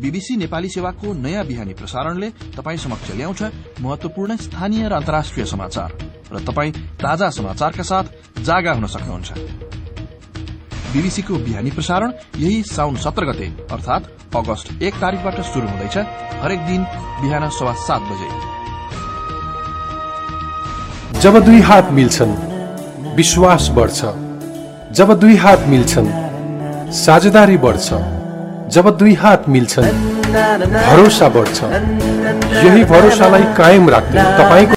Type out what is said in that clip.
BBC Nepali सेवाको नयाँ बिहानी प्रसारणले तपाई समक्ष ल्याउँछ महत्वपूर्ण स्थानीय र अन्तर्राष्ट्रिय समाचार र तपाई ताजा समाचारका साथ जागा हुन सक्नुहुन्छ। बीबीसीको बिहानी प्रसारण यही साउन सत्र गते अर्थात अगस्त एक तारीकबाट शुरू हुँदैछ हरेक दिन बिहान सवा सात बजे। जब दुई हात मिल्छन् विश्वास बढ्छ। जब दुई हात मिल्छन् साझेदारी बढ्छ। जब दुई हात मिल्छन् भरोसा बढ्छ। यही भरोसालाई कायम राख्दै तपाईँको